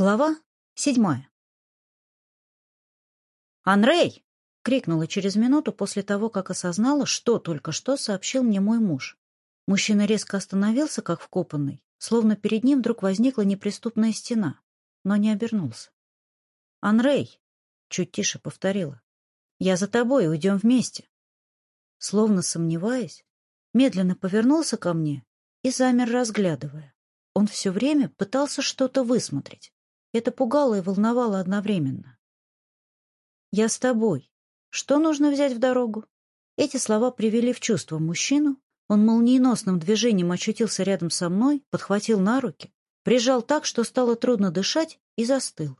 Глава седьмая. «Анрей!» — крикнула через минуту после того, как осознала, что только что сообщил мне мой муж. Мужчина резко остановился, как вкопанный, словно перед ним вдруг возникла неприступная стена, но не обернулся. «Анрей!» — чуть тише повторила. «Я за тобой, уйдем вместе!» Словно сомневаясь, медленно повернулся ко мне и замер, разглядывая. Он все время пытался что-то высмотреть. Это пугало и волновало одновременно. «Я с тобой. Что нужно взять в дорогу?» Эти слова привели в чувство мужчину. Он молниеносным движением очутился рядом со мной, подхватил на руки, прижал так, что стало трудно дышать, и застыл.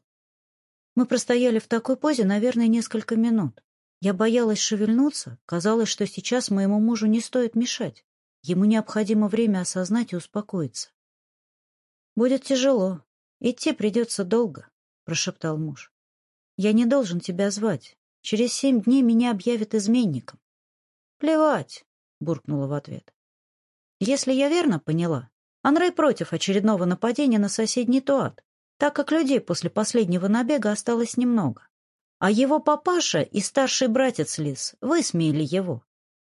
Мы простояли в такой позе, наверное, несколько минут. Я боялась шевельнуться, казалось, что сейчас моему мужу не стоит мешать. Ему необходимо время осознать и успокоиться. «Будет тяжело», «Идти придется долго», — прошептал муж. «Я не должен тебя звать. Через семь дней меня объявят изменником». «Плевать», — буркнула в ответ. «Если я верно поняла, Анрей против очередного нападения на соседний Туат, так как людей после последнего набега осталось немного. А его папаша и старший братец Лис высмеяли его.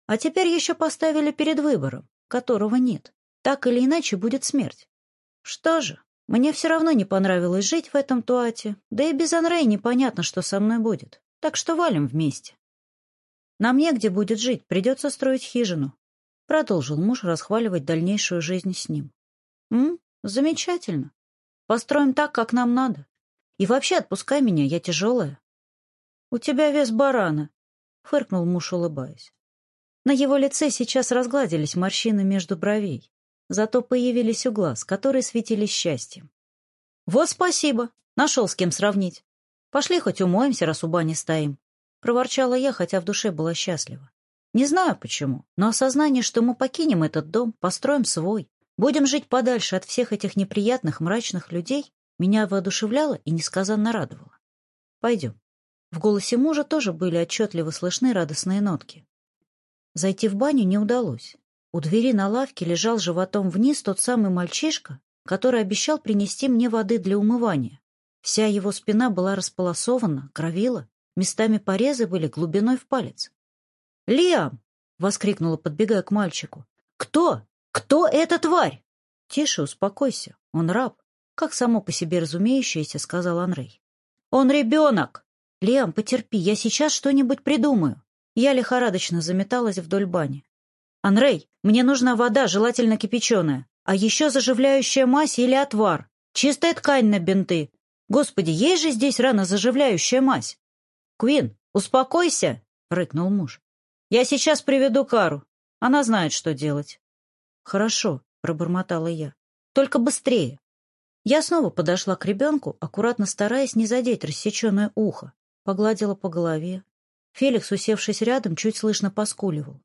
А теперь еще поставили перед выбором, которого нет. Так или иначе будет смерть. Что же, мне все равно не понравилось жить в этом туате, да и без Анрей непонятно, что со мной будет, так что валим вместе. Нам негде будет жить, придется строить хижину. Продолжил муж расхваливать дальнейшую жизнь с ним. М? Замечательно. Построим так, как нам надо. И вообще отпускай меня, я тяжелая. У тебя вес барана, фыркнул муж, улыбаясь. На его лице сейчас разгладились морщины между бровей. Зато появились у глаз, которые светились счастьем. «Вот спасибо! Нашел с кем сравнить. Пошли хоть умоемся, раз у бани стоим», — проворчала я, хотя в душе была счастлива. Не знаю почему, но осознание, что мы покинем этот дом, построим свой, будем жить подальше от всех этих неприятных, мрачных людей, меня воодушевляло и несказанно радовало. «Пойдем». В голосе мужа тоже были отчетливо слышны радостные нотки. Зайти в баню не удалось. У двери на лавке лежал животом вниз тот самый мальчишка, который обещал принести мне воды для умывания. Вся его спина была располосована, кровила, местами порезы были глубиной в палец. «Лиам!» — воскликнула, подбегая к мальчику. «Кто? Кто эта тварь?» «Тише, успокойся, он раб», — как само по себе разумеющееся, сказал Анрей. «Он ребенок!» «Лиам, потерпи, я сейчас что-нибудь придумаю». Я лихорадочно заметалась вдоль бани. «Анрей, мне нужна вода, желательно кипяченая, а еще заживляющая мазь или отвар, чистая ткань на бинты. Господи, есть же здесь ранозаживляющая мазь!» «Квин, успокойся!» — рыкнул муж. «Я сейчас приведу Кару. Она знает, что делать». «Хорошо», — пробормотала я. «Только быстрее». Я снова подошла к ребенку, аккуратно стараясь не задеть рассеченное ухо. Погладила по голове. Феликс, усевшись рядом, чуть слышно поскуливал.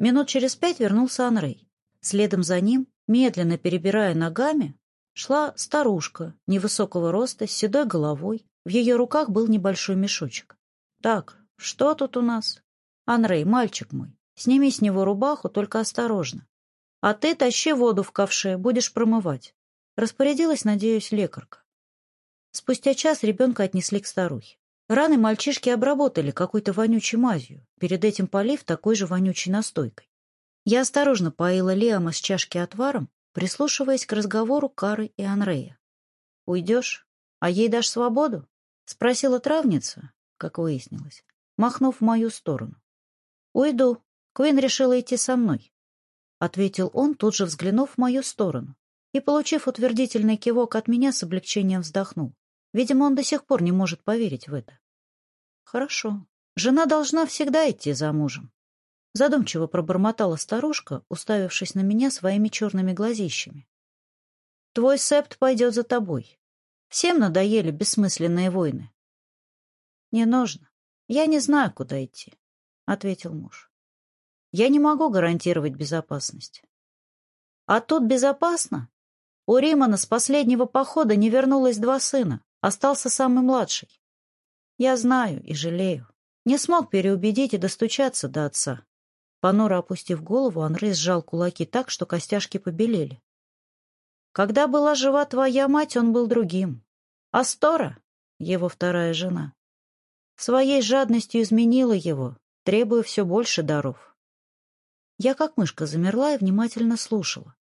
Минут через пять вернулся Анрей. Следом за ним, медленно перебирая ногами, шла старушка невысокого роста с седой головой. В ее руках был небольшой мешочек. «Так, что тут у нас?» «Анрей, мальчик мой, сними с него рубаху, только осторожно. А ты тащи воду в ковше, будешь промывать». Распорядилась, надеюсь, лекарка. Спустя час ребенка отнесли к старухе. Раны мальчишки обработали какой-то вонючей мазью, перед этим полив такой же вонючей настойкой. Я осторожно поила Леома с чашки отваром, прислушиваясь к разговору Кары и Анрея. «Уйдешь? А ей дашь свободу?» — спросила травница, как выяснилось, махнув в мою сторону. «Уйду. Квин решила идти со мной», — ответил он, тут же взглянув в мою сторону, и, получив утвердительный кивок от меня, с облегчением вздохнул. Видимо, он до сих пор не может поверить в это. Хорошо. Жена должна всегда идти за мужем. Задумчиво пробормотала старушка, уставившись на меня своими черными глазищами. Твой септ пойдет за тобой. Всем надоели бессмысленные войны. Не нужно. Я не знаю, куда идти, — ответил муж. Я не могу гарантировать безопасность. А тут безопасно? У Римана с последнего похода не вернулось два сына. Остался самый младший. Я знаю и жалею. Не смог переубедить и достучаться до отца. Понуро опустив голову, Андрей сжал кулаки так, что костяшки побелели. Когда была жива твоя мать, он был другим. Астора, его вторая жена, своей жадностью изменила его, требуя все больше даров. Я как мышка замерла и внимательно слушала.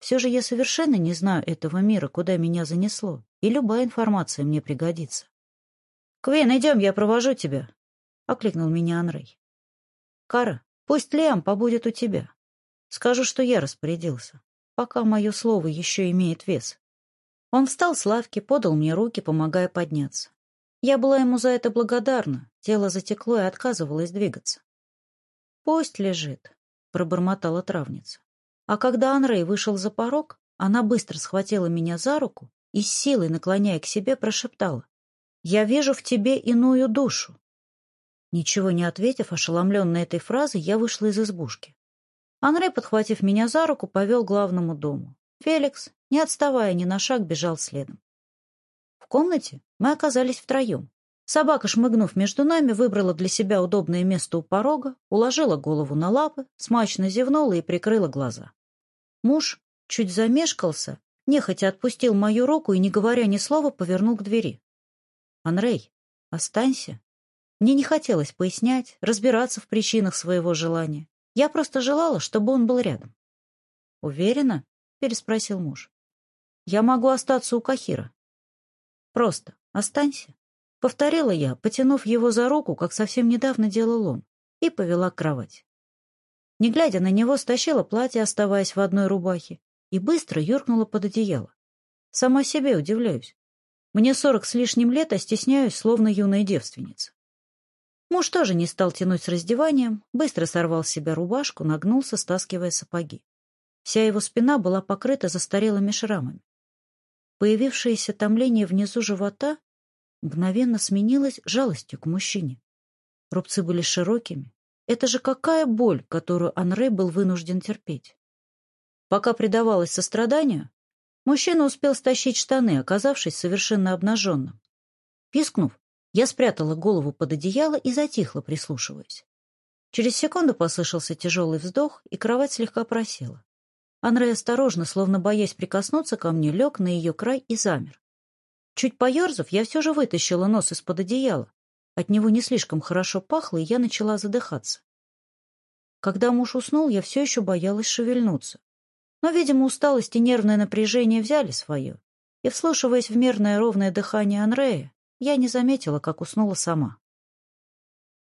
Все же я совершенно не знаю этого мира, куда меня занесло, и любая информация мне пригодится. — Квин, идем, я провожу тебя, — окликнул меня Анрей. — Кара, пусть Лиам побудет у тебя. Скажу, что я распорядился, пока мое слово еще имеет вес. Он встал с лавки, подал мне руки, помогая подняться. Я была ему за это благодарна, тело затекло и отказывалось двигаться. — Пусть лежит, — пробормотала травница. А когда Анрей вышел за порог, она быстро схватила меня за руку и, с силой наклоняя к себе, прошептала. «Я вижу в тебе иную душу». Ничего не ответив, ошеломленной этой фразой, я вышла из избушки. Анрей, подхватив меня за руку, повел к главному дому. Феликс, не отставая ни на шаг, бежал следом. В комнате мы оказались втроем. Собака, шмыгнув между нами, выбрала для себя удобное место у порога, уложила голову на лапы, смачно зевнула и прикрыла глаза. Муж чуть замешкался, нехотя отпустил мою руку и, не говоря ни слова, повернул к двери. «Анрей, останься». Мне не хотелось пояснять, разбираться в причинах своего желания. Я просто желала, чтобы он был рядом. «Уверена?» — переспросил муж. «Я могу остаться у Кахира». «Просто останься», — повторила я, потянув его за руку, как совсем недавно делал он, и повела к кровати. Не глядя на него, стащила платье, оставаясь в одной рубахе, и быстро юркнула под одеяло. Сама себе удивляюсь. Мне сорок с лишним лет, а стесняюсь, словно юная девственница. Муж тоже не стал тянуть с раздеванием, быстро сорвал с себя рубашку, нагнулся, стаскивая сапоги. Вся его спина была покрыта застарелыми шрамами. Появившееся томление внизу живота мгновенно сменилось жалостью к мужчине. Рубцы были широкими, это же какая боль, которую Анре был вынужден терпеть. Пока предавалось состраданию, мужчина успел стащить штаны, оказавшись совершенно обнаженным. Пискнув, я спрятала голову под одеяло и затихла, прислушиваясь. Через секунду послышался тяжелый вздох, и кровать слегка просела. Анре осторожно, словно боясь прикоснуться ко мне, лег на ее край и замер. Чуть поерзав, я все же вытащила нос из-под одеяла, от него не слишком хорошо пахло, и я начала задыхаться. Когда муж уснул, я все еще боялась шевельнуться. Но, видимо, усталость и нервное напряжение взяли свое, и, вслушиваясь в мирное ровное дыхание Анрея, я не заметила, как уснула сама.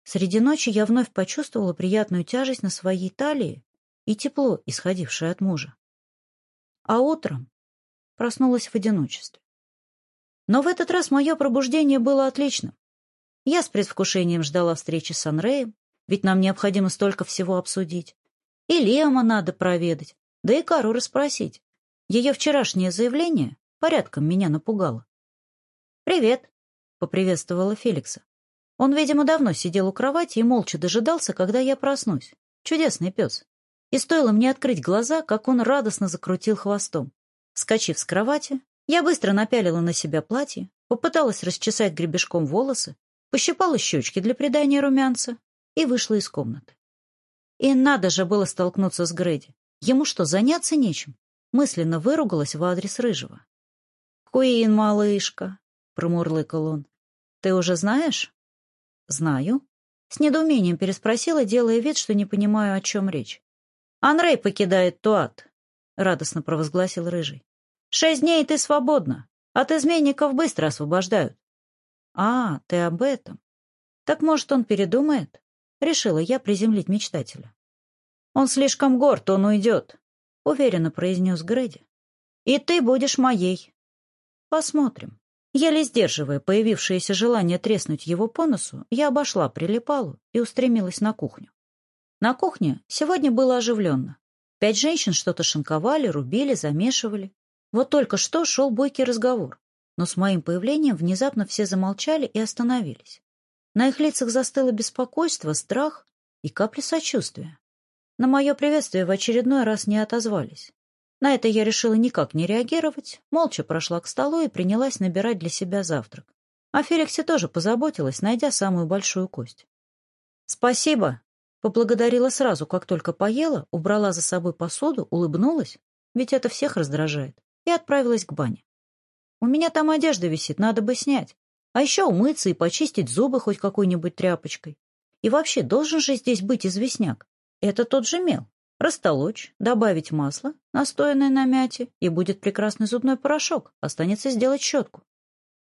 Среди ночи я вновь почувствовала приятную тяжесть на своей талии и тепло, исходившее от мужа. А утром проснулась в одиночестве. Но в этот раз мое пробуждение было отличным. Я с предвкушением ждала встречи с Анреем, ведь нам необходимо столько всего обсудить. И Лема надо проведать, да и Кару расспросить. Ее вчерашнее заявление порядком меня напугало. «Привет», — поприветствовала Феликса. Он, видимо, давно сидел у кровати и молча дожидался, когда я проснусь. Чудесный пес. И стоило мне открыть глаза, как он радостно закрутил хвостом. Скочив с кровати, я быстро напялила на себя платье, попыталась расчесать гребешком волосы, пощипала щечки для придания румянца и вышла из комнаты. И надо же было столкнуться с Грэди. Ему что, заняться нечем? Мысленно выругалась в адрес Рыжего. «Куин, малышка!» — промурлыкал он. «Ты уже знаешь?» «Знаю». С недоумением переспросила, делая вид, что не понимаю, о чем речь. «Анрей покидает Туат», — радостно провозгласил Рыжий. «Шесть дней, и ты свободна. От изменников быстро освобождают. «А, ты об этом. Так, может, он передумает?» — решила я приземлить мечтателя. «Он слишком горд, он уйдет», — уверенно произнес Грэди. «И ты будешь моей». «Посмотрим». Еле сдерживая появившееся желание треснуть его по носу, я обошла прилипалу и устремилась на кухню. На кухне сегодня было оживленно. Пять женщин что-то шинковали, рубили, замешивали. Вот только что шел бойкий разговор но с моим появлением внезапно все замолчали и остановились. На их лицах застыло беспокойство, страх и капли сочувствия. На мое приветствие в очередной раз не отозвались. На это я решила никак не реагировать, молча прошла к столу и принялась набирать для себя завтрак. О Феликсе тоже позаботилась, найдя самую большую кость. «Спасибо!» — поблагодарила сразу, как только поела, убрала за собой посуду, улыбнулась, ведь это всех раздражает, и отправилась к бане. У меня там одежда висит, надо бы снять. А еще умыться и почистить зубы хоть какой-нибудь тряпочкой. И вообще, должен же здесь быть известняк. Это тот же мел. Растолочь, добавить масло, настоянное на мяте, и будет прекрасный зубной порошок. Останется сделать щетку.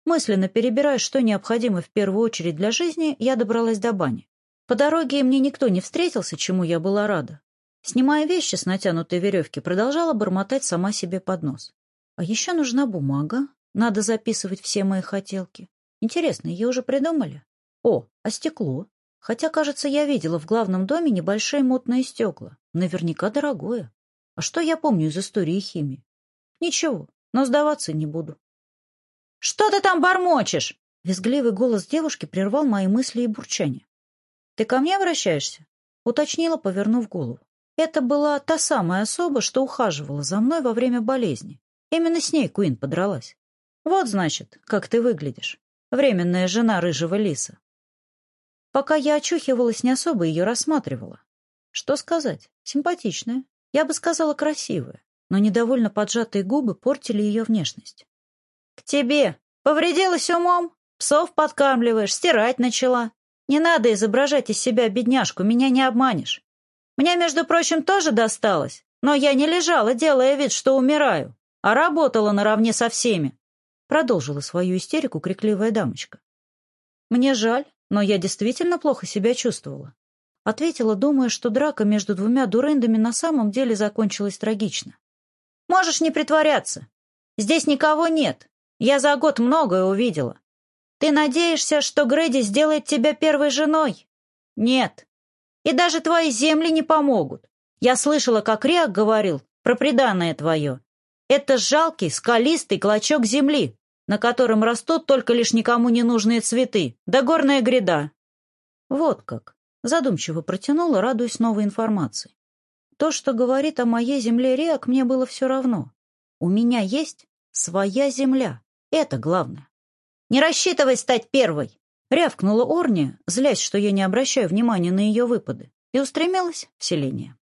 Мысленно перебирая, что необходимо в первую очередь для жизни, я добралась до бани. По дороге мне никто не встретился, чему я была рада. Снимая вещи с натянутой веревки, продолжала бормотать сама себе под нос. А еще нужна бумага, надо записывать все мои хотелки. Интересно, ее уже придумали? О, а стекло? Хотя, кажется, я видела в главном доме небольшие мутные стекла. Наверняка дорогое. А что я помню из истории химии? Ничего, но сдаваться не буду. «Что ты там бормочешь?» Визгливый голос девушки прервал мои мысли и бурчание. «Ты ко мне обращаешься?» Уточнила, повернув голову. Это была та самая особа, что ухаживала за мной во время болезни. Именно с ней Куин подралась. Вот, значит, как ты выглядишь. Временная жена рыжего лиса. Пока я очухивалась, не особо ее рассматривала. Что сказать? Симпатичная. Я бы сказала, красивая. Но недовольно поджатые губы портили ее внешность. — К тебе! Повредилась умом? Псов подкармливаешь, стирать начала. Не надо изображать из себя бедняжку, меня не обманешь. Мне, между прочим, тоже досталось, но я не лежала, делая вид, что умираю, а работала наравне со всеми. Продолжила свою истерику крикливая дамочка. «Мне жаль, но я действительно плохо себя чувствовала», — ответила, думая, что драка между двумя дурендами на самом деле закончилась трагично. «Можешь не притворяться. Здесь никого нет. Я за год многое увидела. Ты надеешься, что Грэди сделает тебя первой женой? Нет. И даже твои земли не помогут. Я слышала, как Риак говорил про преданное твое. Это жалкий, скалистый клочок земли, на котором растут только лишь никому не нужные цветы, да горная гряда. Вот как. Задумчиво протянула, радуясь новой информации. То, что говорит о моей земле Реак, мне было все равно. У меня есть своя земля. Это главное. «Не рассчитывай стать первой!» Рявкнула Орни, злясь, что я не обращаю внимания на ее выпады, и устремилась в селение.